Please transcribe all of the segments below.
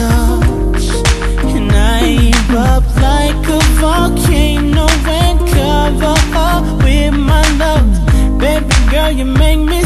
And I erupt like a volcano up with my Baby girl, you make me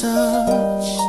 touch